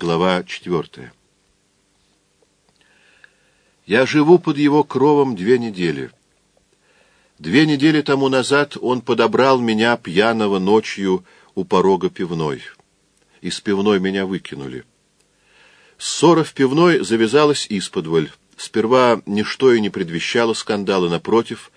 Глава четвертая. Я живу под его кровом две недели. Две недели тому назад он подобрал меня пьяного ночью у порога пивной. Из пивной меня выкинули. Ссора в пивной завязалась исподволь. Сперва ничто и не предвещало скандала, напротив,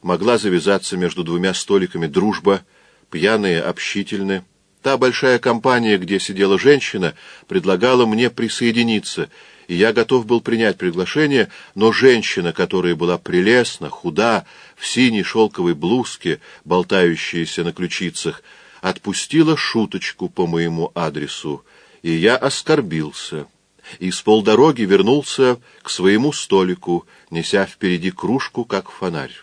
могла завязаться между двумя столиками дружба, пьяные общительны. Та большая компания, где сидела женщина, предлагала мне присоединиться, и я готов был принять приглашение, но женщина, которая была прелестна, худа, в синей шелковой блузке, болтающейся на ключицах, отпустила шуточку по моему адресу, и я оскорбился, и с полдороги вернулся к своему столику, неся впереди кружку, как фонарь.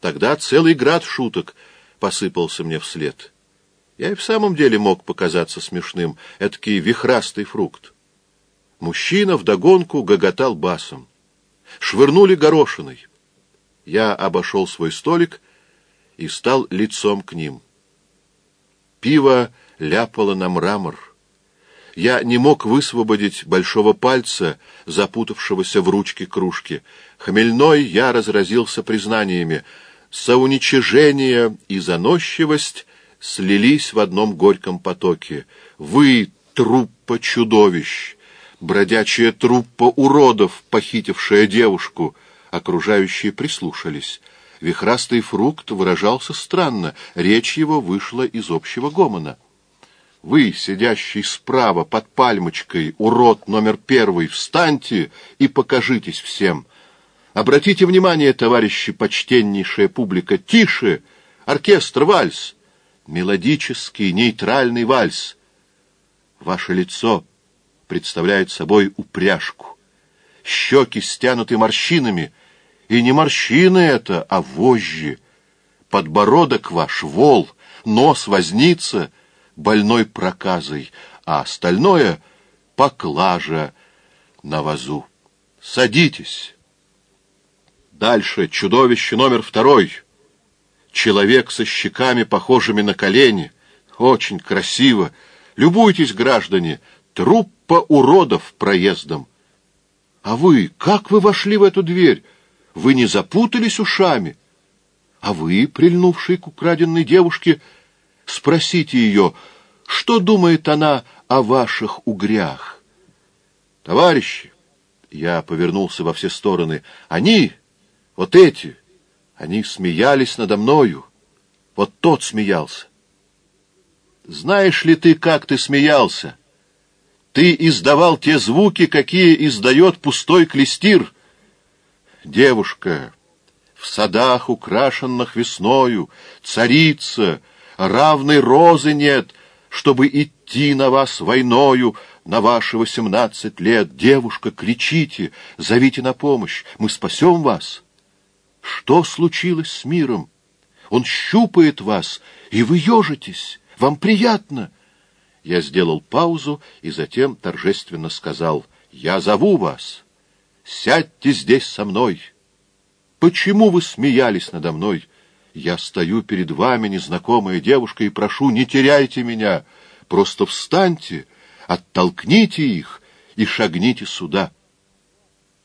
Тогда целый град шуток посыпался мне вслед. Я и в самом деле мог показаться смешным, этакий вихрастый фрукт. Мужчина вдогонку гоготал басом. Швырнули горошиной. Я обошел свой столик и стал лицом к ним. Пиво ляпало на мрамор. Я не мог высвободить большого пальца, запутавшегося в ручке кружки. Хмельной я разразился признаниями. Соуничижение и заносчивость слились в одном горьком потоке. Вы — труппа чудовищ, бродячая труппа уродов, похитившая девушку. Окружающие прислушались. Вихрастый фрукт выражался странно, речь его вышла из общего гомона. Вы, сидящий справа под пальмочкой, урод номер первый, встаньте и покажитесь всем. Обратите внимание, товарищи, почтеннейшая публика, тише! Оркестр, вальс! Мелодический, нейтральный вальс. Ваше лицо представляет собой упряжку. Щеки стянуты морщинами — и не морщины это, а вожжи. Подбородок ваш вол, нос возница больной проказой, а остальное — поклажа на вазу. Садитесь. Дальше чудовище номер второй. Человек со щеками, похожими на колени. Очень красиво. Любуйтесь, граждане, труппа уродов проездом. А вы, как вы вошли в эту дверь? Вы не запутались ушами? А вы, прильнувший к украденной девушке, спросите ее, что думает она о ваших угрях? Товарищи, я повернулся во все стороны, они, вот эти, они смеялись надо мною. Вот тот смеялся. Знаешь ли ты, как ты смеялся? Ты издавал те звуки, какие издает пустой клестир — девушка, в садах, украшенных весною, царица, равной розы нет, чтобы идти на вас войною, на ваши восемнадцать лет. Девушка, кричите, зовите на помощь, мы спасем вас. Что случилось с миром? Он щупает вас, и вы ежитесь. Вам приятно. Я сделал паузу и затем торжественно сказал, «Я зову вас». Сядьте здесь со мной. Почему вы смеялись надо мной? Я стою перед вами, незнакомая девушка, и прошу, не теряйте меня. Просто встаньте, оттолкните их и шагните сюда.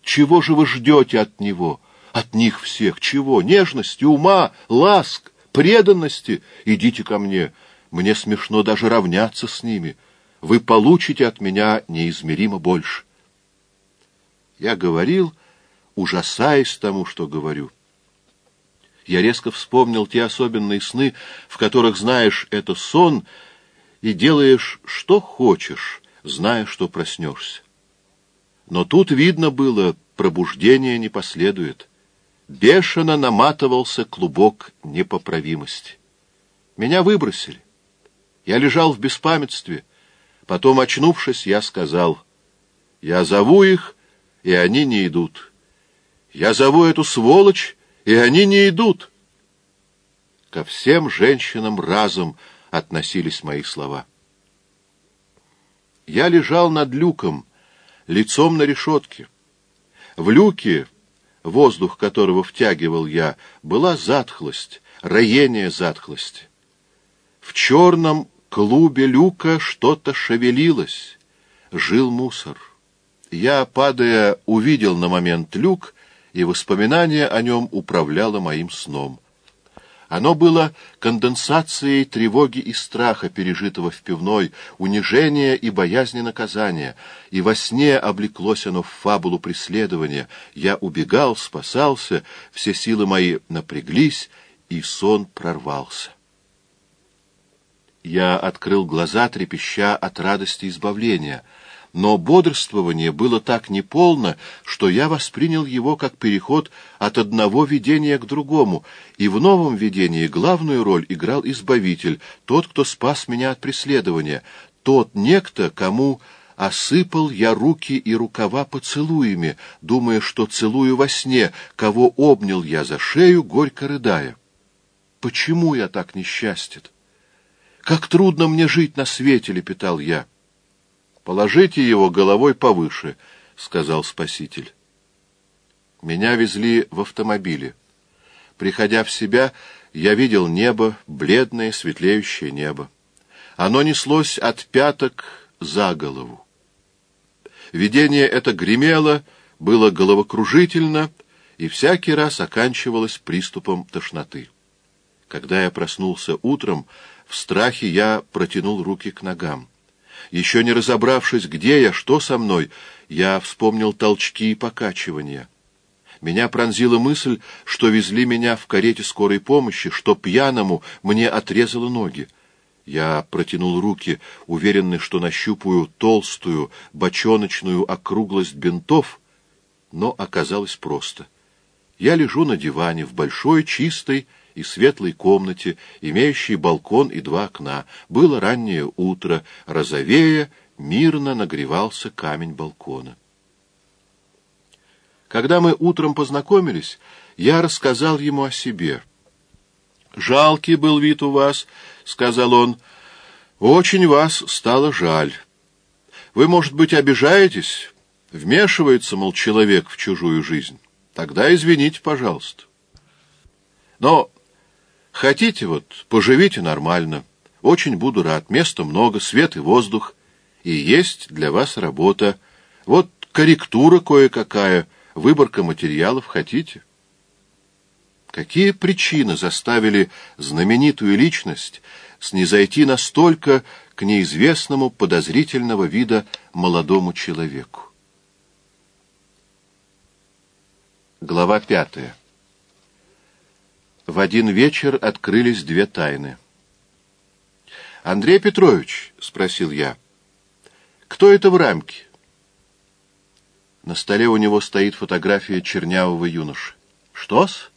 Чего же вы ждете от него, от них всех? Чего? Нежности, ума, ласк, преданности? Идите ко мне. Мне смешно даже равняться с ними. Вы получите от меня неизмеримо больше. Я говорил, ужасаясь тому, что говорю. Я резко вспомнил те особенные сны, в которых знаешь это сон и делаешь, что хочешь, зная, что проснешься. Но тут видно было, пробуждение не последует. Бешено наматывался клубок непоправимости. Меня выбросили. Я лежал в беспамятстве. Потом, очнувшись, я сказал, «Я зову их, и они не идут. Я зову эту сволочь, и они не идут. Ко всем женщинам разом относились мои слова. Я лежал над люком, лицом на решетке. В люке, воздух которого втягивал я, была затхлость, роение затхлости. В черном клубе люка что-то шевелилось. жил мусор. Я, падая, увидел на момент люк, и воспоминание о нем управляло моим сном. Оно было конденсацией тревоги и страха, пережитого в пивной, унижения и боязни наказания, и во сне облеклось оно в фабулу преследования. Я убегал, спасался, все силы мои напряглись, и сон прорвался. Я открыл глаза, трепеща от радости избавления — но бодрствование было так неполно, что я воспринял его как переход от одного видения к другому, и в новом видении главную роль играл Избавитель, тот, кто спас меня от преследования, тот некто, кому осыпал я руки и рукава поцелуями, думая, что целую во сне, кого обнял я за шею, горько рыдая. Почему я так несчастен? Как трудно мне жить на свете, лепетал я. Положите его головой повыше, — сказал Спаситель. Меня везли в автомобиле. Приходя в себя, я видел небо, бледное, светлеющее небо. Оно неслось от пяток за голову. Видение это гремело, было головокружительно и всякий раз оканчивалось приступом тошноты. Когда я проснулся утром, в страхе я протянул руки к ногам. Еще не разобравшись, где я, что со мной, я вспомнил толчки и покачивания. Меня пронзила мысль, что везли меня в карете скорой помощи, что пьяному мне отрезало ноги. Я протянул руки, уверенный, что нащупаю толстую, бочоночную округлость бинтов, но оказалось просто. Я лежу на диване в большой, чистой, и светлой комнате, имеющей балкон и два окна. Было раннее утро, розовея, мирно нагревался камень балкона. Когда мы утром познакомились, я рассказал ему о себе. «Жалкий был вид у вас», — сказал он. «Очень вас стало жаль. Вы, может быть, обижаетесь? Вмешивается, мол, человек в чужую жизнь. Тогда извините, пожалуйста. Но Хотите, вот, поживите нормально. Очень буду рад. Места много, свет и воздух. И есть для вас работа. Вот корректура кое-какая, выборка материалов. Хотите? Какие причины заставили знаменитую личность снизойти настолько к неизвестному подозрительного вида молодому человеку? Глава пятая в один вечер открылись две тайны. «Андрей Петрович», — спросил я, — «кто это в рамке?» На столе у него стоит фотография чернявого юноши. «Что-с?»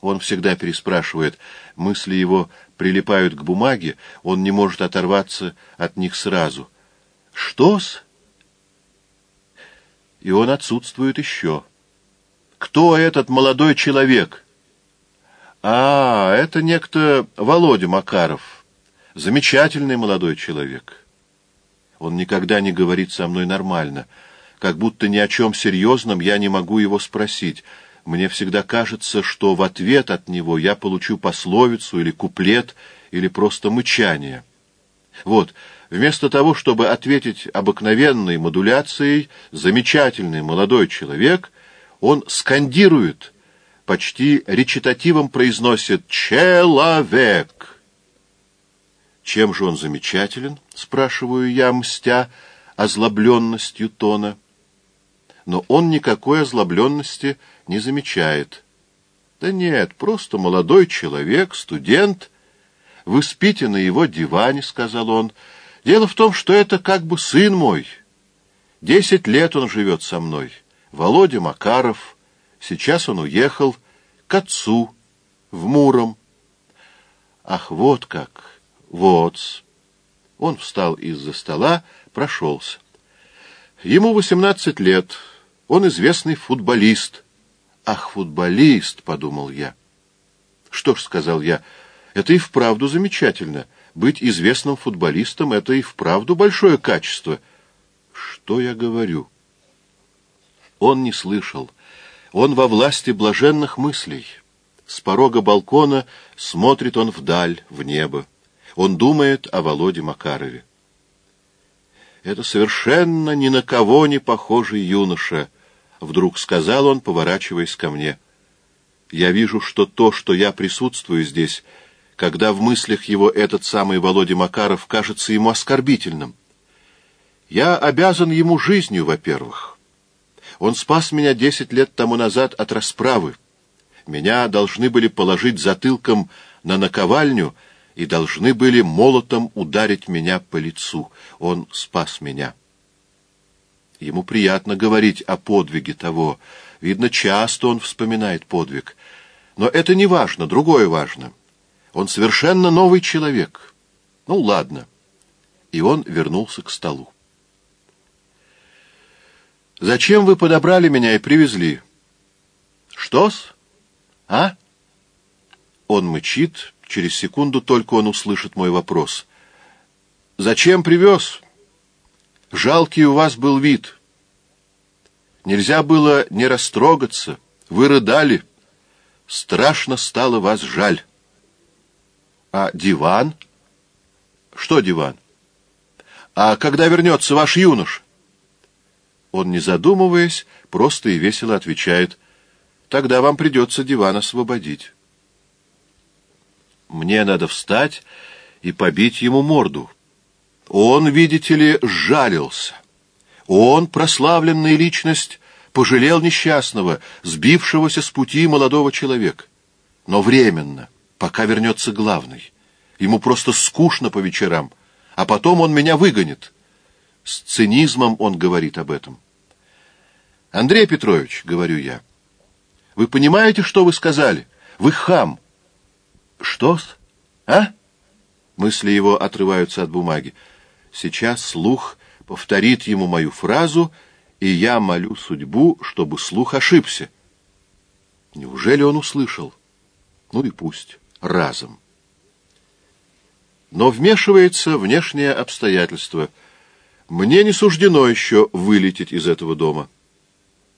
Он всегда переспрашивает. Мысли его прилипают к бумаге, он не может оторваться от них сразу. «Что-с?» И он отсутствует еще. «Кто этот молодой человек?» А, это некто Володя Макаров. Замечательный молодой человек. Он никогда не говорит со мной нормально. Как будто ни о чем серьезном я не могу его спросить. Мне всегда кажется, что в ответ от него я получу пословицу или куплет, или просто мычание. Вот, вместо того, чтобы ответить обыкновенной модуляцией «замечательный молодой человек», он скандирует — почти речитативом произносит «Человек». «Чем же он замечателен?» — спрашиваю я, мстя озлобленностью тона. Но он никакой озлобленности не замечает. Да нет, просто молодой человек, студент. Вы спите на его диване, — сказал он. Дело в том, что это как бы сын мой. Десять лет он живет со мной. Володя Макаров — Сейчас он уехал к отцу, в Муром. Ах, вот как! Вот! Он встал из-за стола, прошелся. Ему восемнадцать лет. Он известный футболист. Ах, футболист, подумал я. Что ж, сказал я, это и вправду замечательно. Быть известным футболистом — это и вправду большое качество. Что я говорю? Он не слышал. Он во власти блаженных мыслей. С порога балкона смотрит он вдаль, в небо. Он думает о Володе Макарове. Это совершенно ни на кого не похожий юноша, — вдруг сказал он, поворачиваясь ко мне. Я вижу, что то, что я присутствую здесь, когда в мыслях его этот самый Володя Макаров кажется ему оскорбительным. Я обязан ему жизнью, во-первых. Он спас меня десять лет тому назад от расправы. Меня должны были положить затылком на наковальню — и должны были молотом ударить меня по лицу. Он спас меня. Ему приятно говорить о подвиге того. Видно, часто он вспоминает подвиг. Но это не важно, другое важно. Он совершенно новый человек. Ну, ладно. И он вернулся к столу. «Зачем вы подобрали меня и привезли?» «Что-с? А?» Он мычит, Через секунду только он услышит мой вопрос. «Зачем привез? Жалкий у вас был вид. Нельзя было не растрогаться. Вы рыдали. Страшно стало вас жаль. А диван? Что диван? А когда вернется ваш юнош?» Он, не задумываясь, просто и весело отвечает. «Тогда вам придется диван освободить». Мне надо встать и побить ему морду. Он, видите ли, жалился. Он, прославленная личность, пожалел несчастного, сбившегося с пути молодого человека. Но временно, пока вернется главный. Ему просто скучно по вечерам, а потом он меня выгонит. С цинизмом он говорит об этом. «Андрей Петрович», — говорю я, — «вы понимаете, что вы сказали? Вы хам». Что-с? А? Мысли его отрываются от бумаги. Сейчас слух повторит ему мою фразу, и я молю судьбу, чтобы слух ошибся. Неужели он услышал? Ну и пусть. Разом. Но вмешивается внешнее обстоятельство. Мне не суждено еще вылететь из этого дома.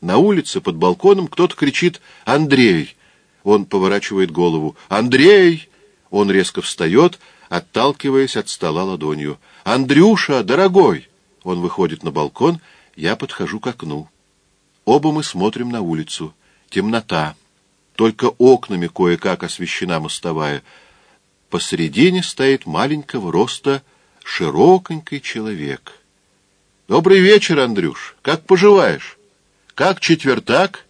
На улице под балконом кто-то кричит «Андрей!» Он поворачивает голову. «Андрей!» Он резко встает, отталкиваясь от стола ладонью. «Андрюша, дорогой!» Он выходит на балкон, я подхожу к окну. Оба мы смотрим на улицу. Темнота. Только окнами кое-как освещена мостовая. Посредине стоит маленького роста широконький человек. «Добрый вечер, Андрюш. Как поживаешь? Как четвертак?»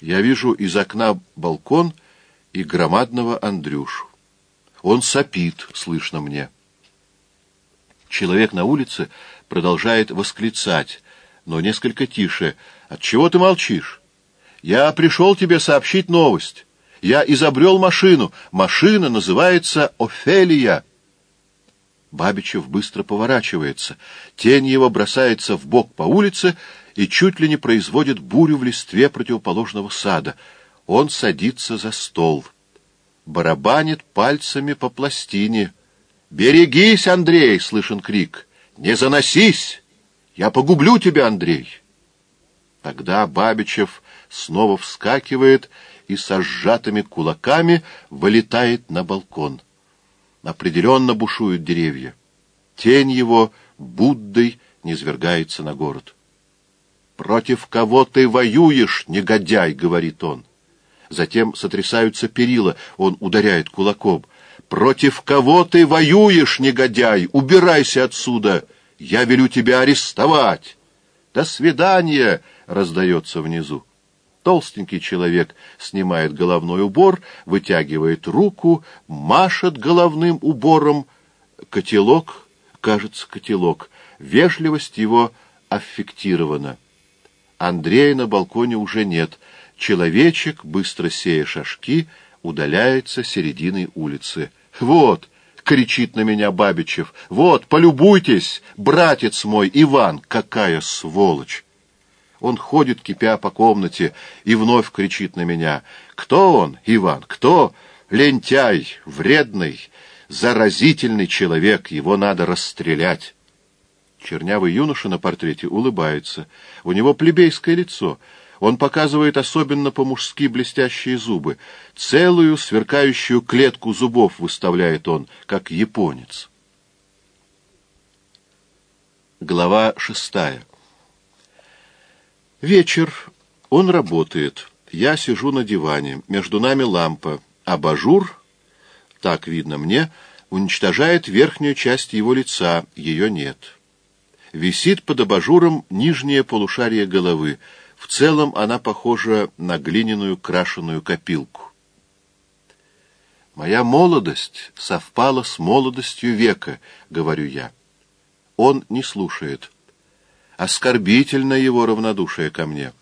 Я вижу из окна балкон и громадного Андрюшу. Он сопит, слышно мне. Человек на улице продолжает восклицать, но несколько тише. «От чего ты молчишь? Я пришел тебе сообщить новость. Я изобрел машину. Машина называется «Офелия». Бабичев быстро поворачивается. Тень его бросается в бок по улице и чуть ли не производит бурю в листве противоположного сада. Он садится за стол. Барабанит пальцами по пластине. «Берегись, Андрей!» — слышен крик. «Не заносись! Я погублю тебя, Андрей!» Тогда Бабичев снова вскакивает и со сжатыми кулаками вылетает на балкон. Определенно бушуют деревья. Тень его Буддой низвергается на город. «Против кого ты воюешь, негодяй?» — говорит он. Затем сотрясаются перила, он ударяет кулаком. «Против кого ты воюешь, негодяй? Убирайся отсюда! Я велю тебя арестовать!» «До свидания!» — раздается внизу. Толстенький человек снимает головной убор, вытягивает руку, машет головным убором. Котелок, кажется, котелок. Вежливость его аффектирована. Андрея на балконе уже нет. Человечек, быстро сея шашки, удаляется серединой улицы. «Вот!» — кричит на меня Бабичев. «Вот, полюбуйтесь, братец мой, Иван, какая сволочь!» Он ходит, кипя по комнате, и вновь кричит на меня. «Кто он, Иван? Кто? Лентяй, вредный, заразительный человек, его надо расстрелять!» Чернявый юноша на портрете улыбается. У него плебейское лицо. Он показывает особенно по-мужски блестящие зубы. Целую сверкающую клетку зубов выставляет он, как японец. Глава шестая. Вечер. Он работает. Я сижу на диване. Между нами лампа. Абажур, так видно мне, уничтожает верхнюю часть его лица. Ее нет. Висит под абажуром нижнее полушарие головы. В целом она похожа на глиняную крашеную копилку. «Моя молодость совпала с молодостью века», — говорю я. Он не слушает. Оскорбительно его равнодушие ко мне.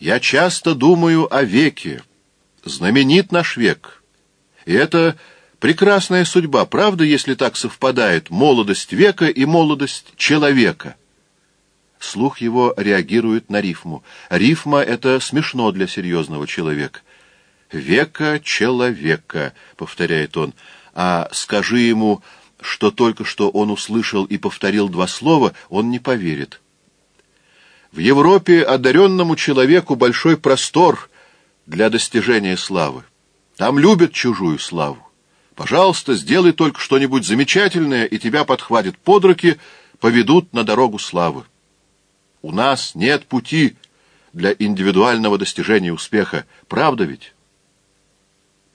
Я часто думаю о веке. Знаменит наш век. И это прекрасная судьба, правда, если так совпадает молодость века и молодость человека? Слух его реагирует на рифму. Рифма — это смешно для серьезного человека. «Века человека», — повторяет он, — «а скажи ему, что только что он услышал и повторил два слова, он не поверит». В Европе одаренному человеку большой простор для достижения славы. Там любят чужую славу. Пожалуйста, сделай только что-нибудь замечательное, и тебя подхватят под руки, поведут на дорогу славы. У нас нет пути для индивидуального достижения успеха. Правда ведь?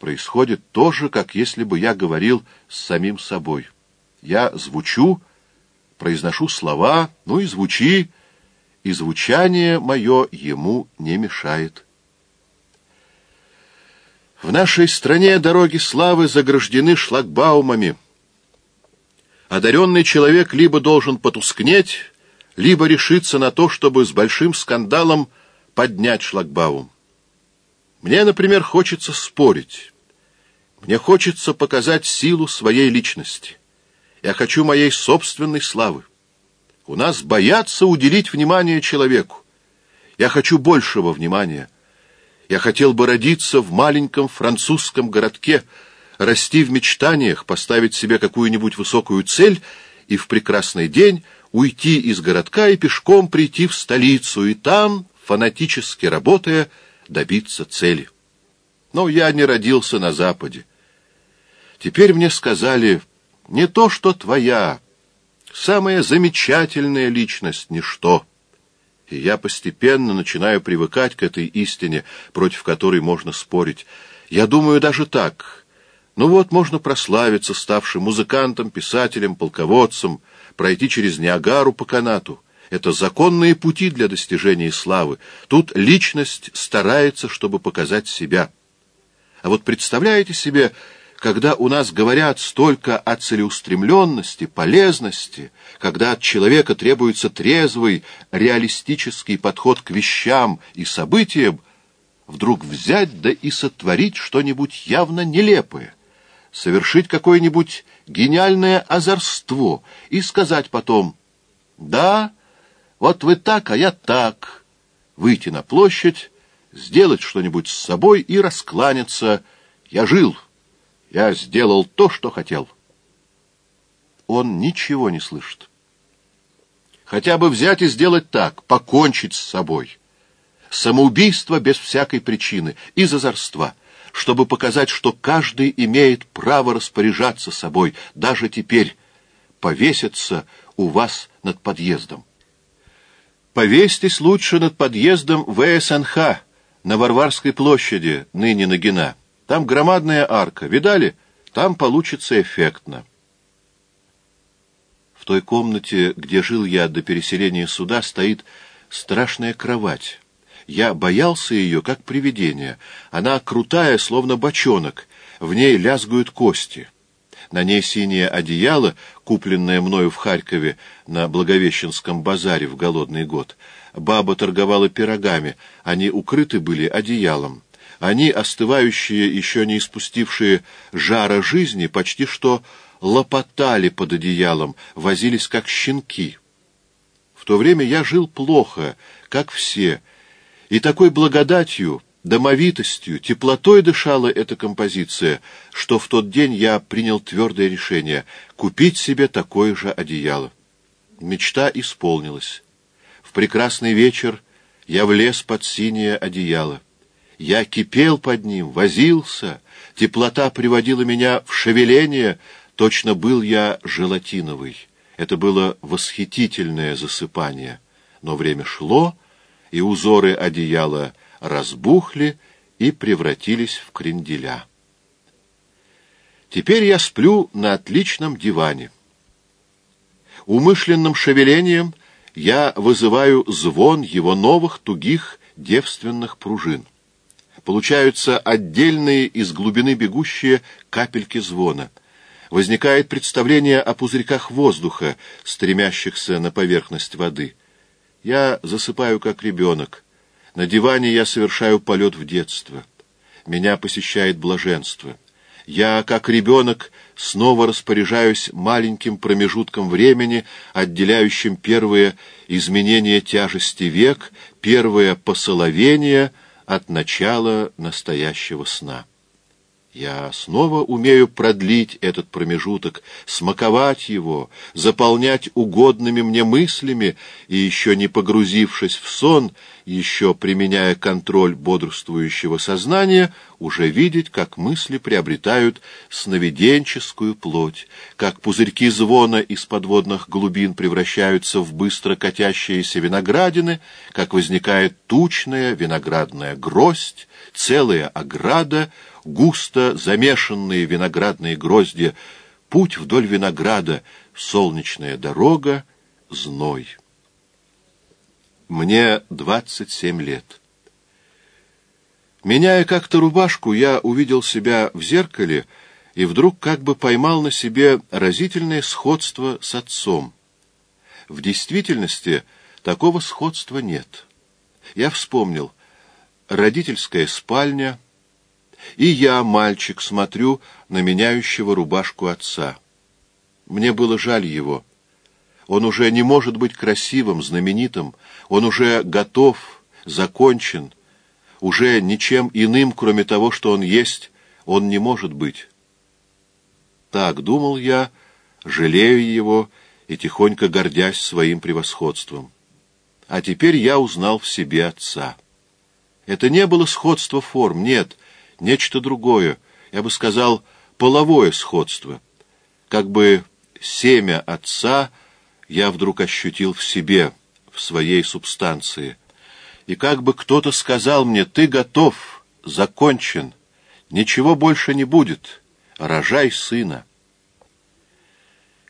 Происходит то же, как если бы я говорил с самим собой. Я звучу, произношу слова, ну и звучи, и звучание мое ему не мешает. В нашей стране дороги славы заграждены шлагбаумами. Одаренный человек либо должен потускнеть, либо решиться на то, чтобы с большим скандалом поднять шлагбаум. Мне, например, хочется спорить. Мне хочется показать силу своей личности. Я хочу моей собственной славы. У нас боятся уделить внимание человеку. Я хочу большего внимания. Я хотел бы родиться в маленьком французском городке, расти в мечтаниях, поставить себе какую-нибудь высокую цель и в прекрасный день уйти из городка и пешком прийти в столицу, и там, фанатически работая, добиться цели. Но я не родился на Западе. Теперь мне сказали, не то что твоя, Самая замечательная личность — ничто. И я постепенно начинаю привыкать к этой истине, против которой можно спорить. Я думаю даже так. Ну вот, можно прославиться, ставши музыкантом, писателем, полководцем, пройти через Ниагару по канату. Это законные пути для достижения славы. Тут личность старается, чтобы показать себя. А вот представляете себе когда у нас говорят столько о целеустремленности, полезности, когда от человека требуется трезвый, реалистический подход к вещам и событиям, вдруг взять да и сотворить что-нибудь явно нелепое, совершить какое-нибудь гениальное озорство и сказать потом «Да, вот вы так, а я так», выйти на площадь, сделать что-нибудь с собой и раскланяться «Я жил». Я сделал то, что хотел. Он ничего не слышит. Хотя бы взять и сделать так, покончить с собой. Самоубийство без всякой причины, из озорства, чтобы показать, что каждый имеет право распоряжаться собой, даже теперь повеситься у вас над подъездом. Повесьтесь лучше над подъездом ВСНХ на Варварской площади, ныне Нагина. Там громадная арка. Видали? Там получится эффектно. В той комнате, где жил я до переселения сюда, стоит страшная кровать. Я боялся ее, как привидение. Она крутая, словно бочонок. В ней лязгают кости. На ней синее одеяло, купленное мною в Харькове на Благовещенском базаре в голодный год. Баба торговала пирогами, они укрыты были одеялом. Они, остывающие, еще не испустившие жара жизни, почти что лопотали под одеялом, возились как щенки. В то время я жил плохо, как все, и такой благодатью, домовитостью, теплотой дышала эта композиция, что в тот день я принял твердое решение купить себе такое же одеяло. Мечта исполнилась. В прекрасный вечер я влез под синее одеяло. Я кипел под ним, возился, теплота приводила меня в шевеление, точно был я желатиновый. Это было восхитительное засыпание, но время шло, и узоры одеяла разбухли и превратились в кренделя. Теперь я сплю на отличном диване. Умышленным шевелением я вызываю звон его новых тугих девственных пружин. Получаются отдельные из глубины бегущие капельки звона. Возникает представление о пузырьках воздуха, стремящихся на поверхность воды. Я засыпаю, как ребенок. На диване я совершаю полет в детство. Меня посещает блаженство. Я, как ребенок, снова распоряжаюсь маленьким промежутком времени, отделяющим первые изменения тяжести век, первое посоловение от начала настоящего сна. Я снова умею продлить этот промежуток, смаковать его, заполнять угодными мне мыслями и, еще не погрузившись в сон, еще применяя контроль бодрствующего сознания, уже видеть, как мысли приобретают сновиденческую плоть, как пузырьки звона из подводных глубин превращаются в быстро катящиеся виноградины, как возникает тучная виноградная гроздь, целая ограда — густо замешанные виноградные грозди, путь вдоль винограда, солнечная дорога, зной. Мне двадцать семь лет. Меняя как-то рубашку, я увидел себя в зеркале и вдруг как бы поймал на себе разительное сходство с отцом. В действительности такого сходства нет. Я вспомнил. Родительская спальня — и я, мальчик, смотрю на меняющего рубашку отца. Мне было жаль его. Он уже не может быть красивым, знаменитым. Он уже готов, закончен. Уже ничем иным, кроме того, что он есть, он не может быть. Так думал я, жалею его и тихонько гордясь своим превосходством. А теперь я узнал в себе отца. Это не было сходство форм, нет, нечто другое, я бы сказал, половое сходство. Как бы семя отца я вдруг ощутил в себе, в своей субстанции. И как бы кто-то сказал мне, ты готов, закончен, ничего больше не будет, рожай сына.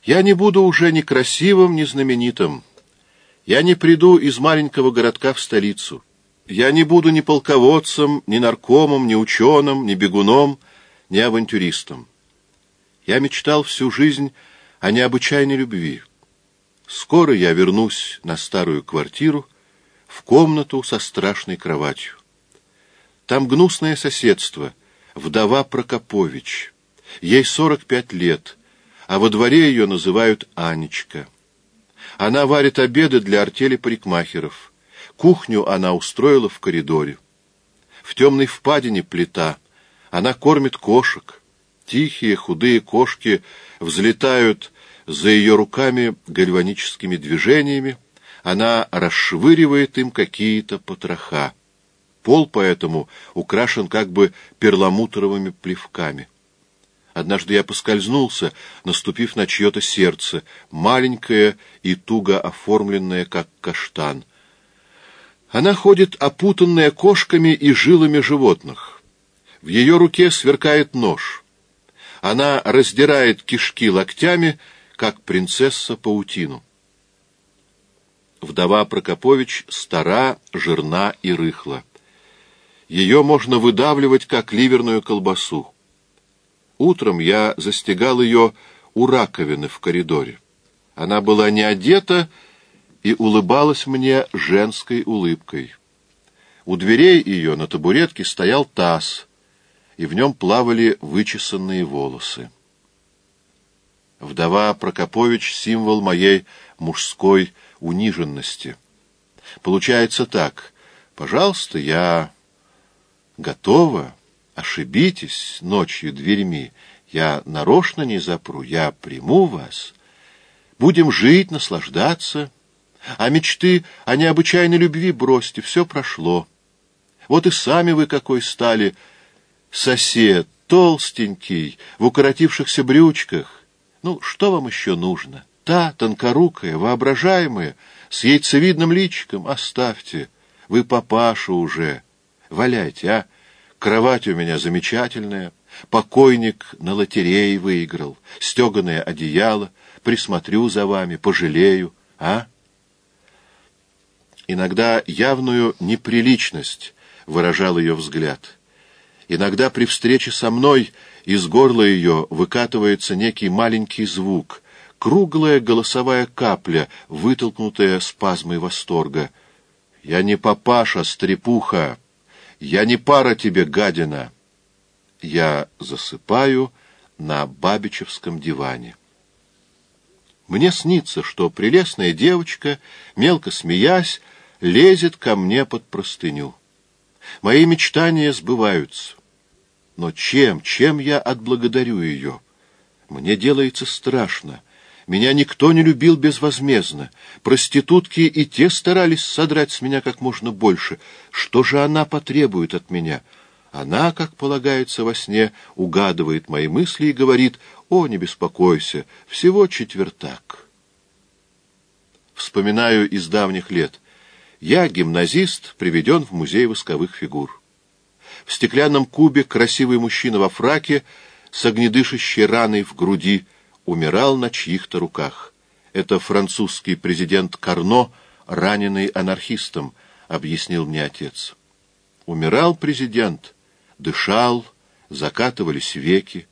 Я не буду уже ни красивым, ни знаменитым. Я не приду из маленького городка в столицу. Я не буду ни полководцем, ни наркомом, ни ученым, ни бегуном, ни авантюристом. Я мечтал всю жизнь о необычайной любви. Скоро я вернусь на старую квартиру, в комнату со страшной кроватью. Там гнусное соседство, вдова Прокопович. Ей сорок пять лет, а во дворе ее называют Анечка. Она варит обеды для артели парикмахеров — Кухню она устроила в коридоре. В темной впадине плита. Она кормит кошек. Тихие, худые кошки взлетают за ее руками гальваническими движениями. Она расшвыривает им какие-то потроха. Пол поэтому украшен как бы перламутровыми плевками. Однажды я поскользнулся, наступив на чье-то сердце, маленькое и туго оформленное, как каштан. Она ходит опутанная кошками и жилами животных. В ее руке сверкает нож. Она раздирает кишки локтями, как принцесса паутину. Вдова Прокопович стара, жирна и рыхла. Ее можно выдавливать, как ливерную колбасу. Утром я застигал ее у раковины в коридоре. Она была не одета, и улыбалась мне женской улыбкой. У дверей ее на табуретке стоял таз, и в нем плавали вычесанные волосы. Вдова Прокопович — символ моей мужской униженности. Получается так. Пожалуйста, я готова. Ошибитесь ночью дверьми. Я нарочно не запру. Я приму вас. Будем жить, наслаждаться. А мечты о необычайной любви бросьте, все прошло. Вот и сами вы какой стали, сосед, толстенький, в укоротившихся брючках. Ну, что вам еще нужно? та, тонкорукая, воображаемая, с яйцевидным личиком, оставьте. Вы папаша уже. Валяйте, а? Кровать у меня замечательная. Покойник на лотерее выиграл. Стеганое одеяло. Присмотрю за вами, пожалею, а? Иногда явную неприличность выражал ее взгляд. Иногда при встрече со мной из горла ее выкатывается некий маленький звук, круглая голосовая капля, вытолкнутая спазмой восторга. «Я не папаша, стрепуха! Я не пара тебе, гадина!» Я засыпаю на бабичевском диване. Мне снится, что прелестная девочка, мелко смеясь, лезет ко мне под простыню. Мои мечтания сбываются. Но чем, чем я отблагодарю ее? Мне делается страшно. Меня никто не любил безвозмездно. Проститутки и те старались содрать с меня как можно больше. Что же она потребует от меня? Она, как полагается во сне, угадывает мои мысли и говорит, «О, не беспокойся, всего четвертак». Вспоминаю из давних лет. Я, гимназист, приведен в музей восковых фигур. В стеклянном кубе красивый мужчина во фраке с огнедышащей раной в груди умирал на чьих-то руках. Это французский президент Карно, раненый анархистом, объяснил мне отец. Умирал президент, дышал, закатывались веки.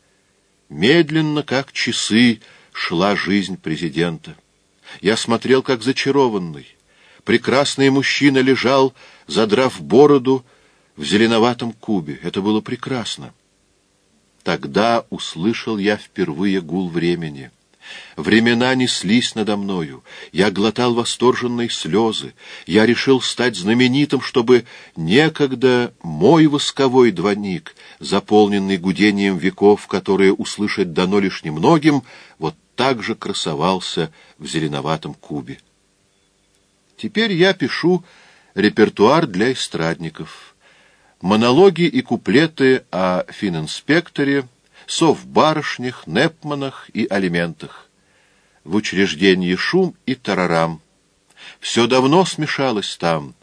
Медленно, как часы, шла жизнь президента. Я смотрел, как зачарованный. Прекрасный мужчина лежал, задрав бороду, в зеленоватом кубе. Это было прекрасно. Тогда услышал я впервые гул времени. Времена неслись надо мною. Я глотал восторженные слезы. Я решил стать знаменитым, чтобы некогда мой восковой двойник, заполненный гудением веков, которые услышать дано лишь немногим, вот так же красовался в зеленоватом кубе. Теперь я пишу репертуар для эстрадников. Монологи и куплеты о фининспекторе, совбарышнях, непманах и алиментах. В учреждении шум и тарарам. Все давно смешалось там.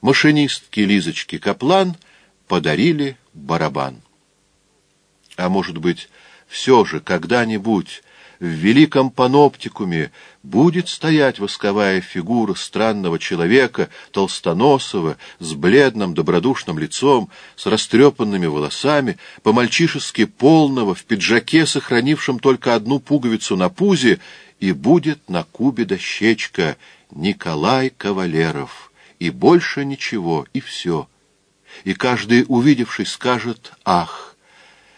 Машинистки Лизочки Каплан подарили барабан. А может быть, все же когда-нибудь в великом паноптикуме будет стоять восковая фигура странного человека, толстоносого, с бледным добродушным лицом, с растрепанными волосами, по-мальчишески полного, в пиджаке, сохранившем только одну пуговицу на пузе, и будет на кубе дощечка Николай Кавалеров, и больше ничего, и все. И каждый, увидевший, скажет «Ах!»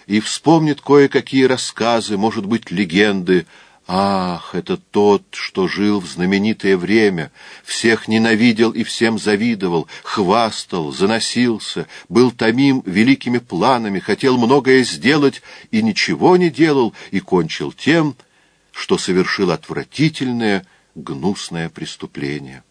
И вспомнит кое-какие рассказы, может быть, легенды. Ах, это тот, что жил в знаменитое время, всех ненавидел и всем завидовал, хвастал, заносился, был томим великими планами, хотел многое сделать и ничего не делал, и кончил тем, что совершил отвратительное, гнусное преступление.